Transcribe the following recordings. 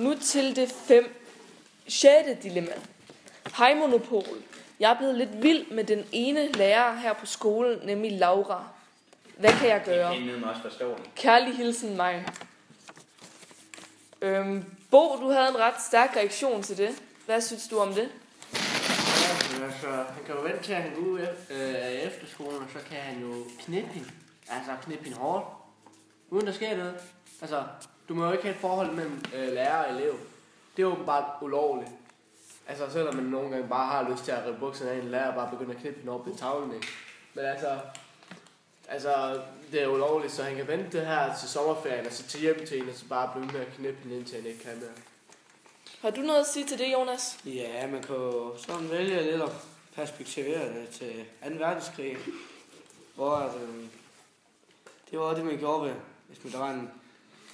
nu til det fem, sjette dilemma. Hej Monopol. Jeg er blevet lidt vild med den ene lærer her på skolen, nemlig Laura. Hvad kan jeg gøre? Er. Kærlig hilsen mig. Øhm, Bo, du havde en ret stærk reaktion til det. Hvad synes du om det? Ja, altså, han kan jo vente til, at han går ud af øh, af efterskolen, og så kan han jo knippe hende. Altså knippe hende hårdt. Uden der sker noget. Altså, du må jo ikke have et forhold mellem øh, lærer og elev. Det er åbenbart ulovligt. Altså, selvom man nogle gange bare har lyst til at rive bukserne af en lærer og bare begynde at knippe hende op i tavlen, ikke? Men altså, altså, det er ulovligt, så han kan vente det her til sommerferien, og så til hjem til hende, og så bare blive med at knippe hende, indtil han ikke kan mere. Har du noget at sige til det, Jonas? Ja, man kan jo sådan vælge lidt at perspektivere det til 2. verdenskrig, hvor at, øh, det var det, man gjorde ved, hvis man der var en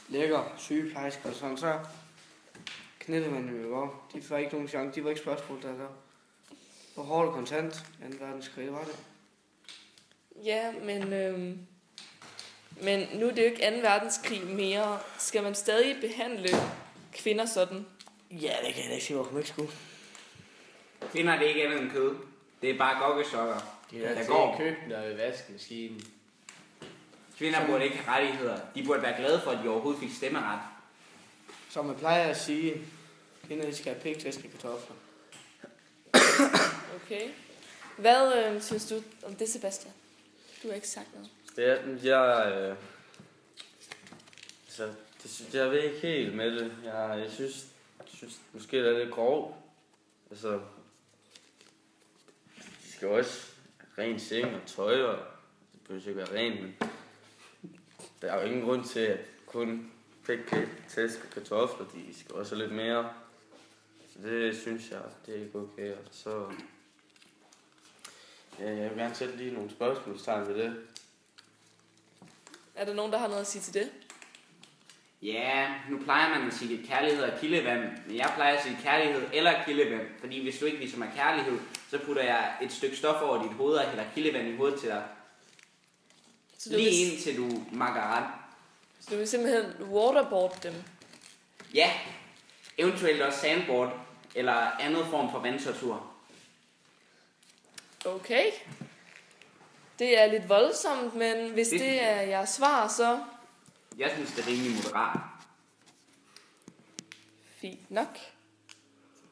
lækker sygeplejerske og sådan, så knittede man jo ikke op. De var ikke nogen chance, de var ikke spørgsmål der der. Hvor hårdt og kontant 2. verdenskrig var det. Ja, men, øhm, men nu er det jo ikke 2. verdenskrig mere. Skal man stadig behandle kvinder sådan? Ja, det kan jeg da ikke sige, hvorfor man ikke skulle. Kvinder det er ikke andet end kød. Det er bare gokkesokker. De er der der går. køkkenet og i vaskemaskinen. Kvinder burde ikke have rettigheder. De burde være glade for, at de overhovedet fik stemmeret. Som man plejer at sige, kvinder de skal have skal kartofler. Okay. Hvad øh, synes du om det, Sebastian? Du har ikke sagt noget. Det er, jeg, øh, altså, det, jeg ved ikke helt med det. Jeg, jeg synes, jeg synes måske, det er lidt grov. Altså, de skal også have ren seng og tøj, og det behøver ikke være rent, men der er jo ingen grund til, at kun pæk, tæsk og kartofler, de skal også have lidt mere. Så det synes jeg, det er ikke okay. Og så, ja, jeg vil gerne sætte lige nogle spørgsmålstegn ved det. Er der nogen, der har noget at sige til det? Ja, nu plejer man at sige, at kærlighed er kildevand, men jeg plejer at sige kærlighed eller kildevand, fordi hvis du ikke viser mig kærlighed, så putter jeg et stykke stof over dit hoved og hælder kildevand i hovedet til dig. Så du, Lige vil, indtil du makker ret. så du vil simpelthen waterboard dem? Ja, eventuelt også sandboard eller andet form for vandtortur. Okay. Det er lidt voldsomt, men hvis Det- det er jeres svar, så Jeg synes, det er rimelig moderat. fint nok.